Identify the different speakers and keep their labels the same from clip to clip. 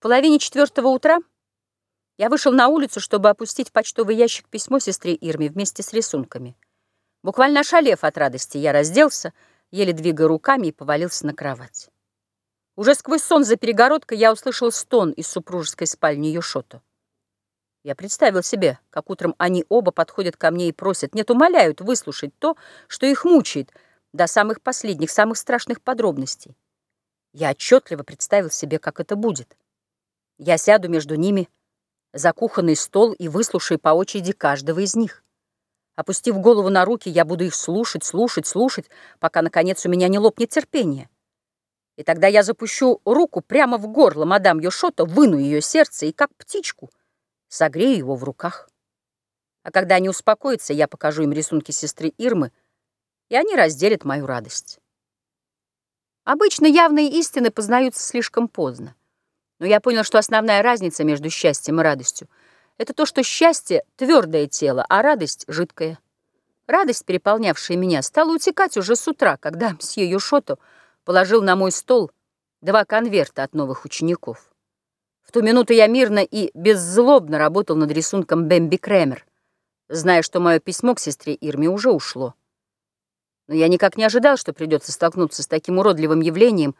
Speaker 1: половине четвертого утра я вышел на улицу, чтобы опустить в почтовый ящик письмо сестре Ирме вместе с рисунками. Буквально ошалев от радости, я разделся, еле двигая руками, и повалился на кровать. Уже сквозь сон за перегородкой я услышал стон из супружеской спальни Йошото. Я представил себе, как утром они оба подходят ко мне и просят, нет, умоляют выслушать то, что их мучает, до самых последних, самых страшных подробностей. Я отчетливо представил себе, как это будет. Я сяду между ними за кухонный стол и выслушаю по очереди каждого из них. Опустив голову на руки, я буду их слушать, слушать, слушать, пока, наконец, у меня не лопнет терпение. И тогда я запущу руку прямо в горло мадам Йошото, выну ее сердце и, как птичку, согрею его в руках. А когда они успокоятся, я покажу им рисунки сестры Ирмы, и они разделят мою радость. Обычно явные истины познаются слишком поздно. Но я понял, что основная разница между счастьем и радостью — это то, что счастье — твердое тело, а радость — жидкое. Радость, переполнявшая меня, стала утекать уже с утра, когда мсье Юшото положил на мой стол два конверта от новых учеников. В ту минуту я мирно и беззлобно работал над рисунком Бэмби Кремер, зная, что мое письмо к сестре Ирме уже ушло. Но я никак не ожидал, что придется столкнуться с таким уродливым явлением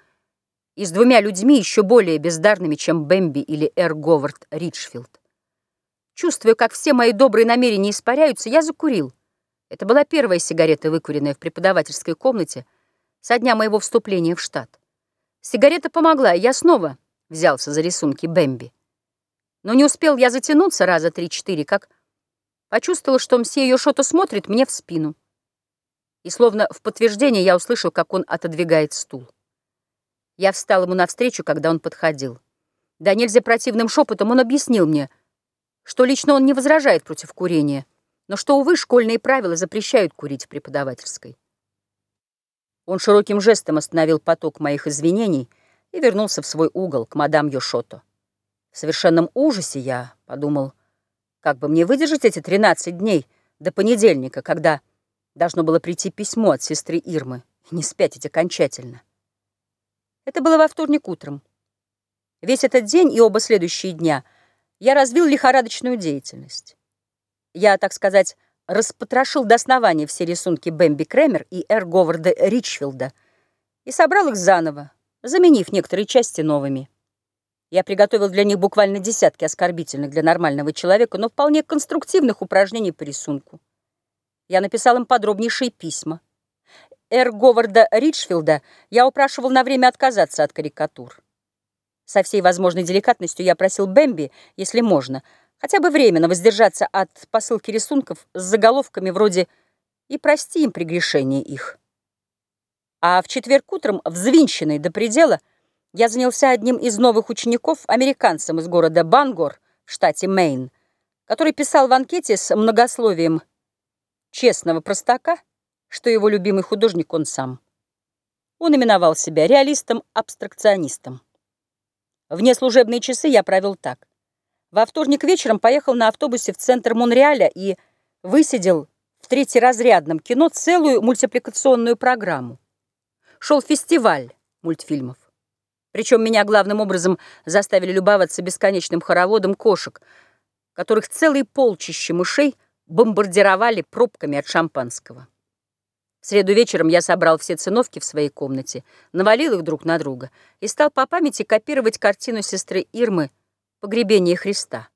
Speaker 1: и с двумя людьми еще более бездарными, чем Бэмби или Эр Говард Ричфилд. Чувствуя, как все мои добрые намерения испаряются, я закурил. Это была первая сигарета, выкуренная в преподавательской комнате со дня моего вступления в штат. Сигарета помогла, и я снова взялся за рисунки Бэмби. Но не успел я затянуться раза три-четыре, как почувствовал, что мсье Йошото смотрит мне в спину и словно в подтверждение я услышал, как он отодвигает стул. Я встал ему навстречу, когда он подходил. Да нельзя противным шепотом он объяснил мне, что лично он не возражает против курения, но что, увы, школьные правила запрещают курить в преподавательской. Он широким жестом остановил поток моих извинений и вернулся в свой угол к мадам Йошото. В совершенном ужасе я подумал, как бы мне выдержать эти 13 дней до понедельника, когда... Должно было прийти письмо от сестры Ирмы. Не спятить окончательно. Это было во вторник утром. Весь этот день и оба следующие дня я развил лихорадочную деятельность. Я, так сказать, распотрошил до основания все рисунки Бэмби Кремер и Эр Говарда Ричфилда и собрал их заново, заменив некоторые части новыми. Я приготовил для них буквально десятки оскорбительных для нормального человека, но вполне конструктивных упражнений по рисунку. Я написал им подробнейшие письма. Эр Говарда Ричфилда я упрашивал на время отказаться от карикатур. Со всей возможной деликатностью я просил Бэмби, если можно, хотя бы временно воздержаться от посылки рисунков с заголовками вроде «И прости им прегрешение их». А в четверг утром, взвинченный до предела, я занялся одним из новых учеников, американцем из города Бангор в штате Мэйн, который писал в анкете с многословием честного простака, что его любимый художник он сам. Он именовал себя реалистом-абстракционистом. В неслужебные часы я провел так. Во вторник вечером поехал на автобусе в центр Монреаля и высидел в третьеразрядном кино целую мультипликационную программу. Шел фестиваль мультфильмов. Причем меня главным образом заставили любоваться бесконечным хороводом кошек, которых целые полчища мышей – бомбардировали пробками от шампанского. В среду вечером я собрал все циновки в своей комнате, навалил их друг на друга и стал по памяти копировать картину сестры Ирмы «Погребение Христа».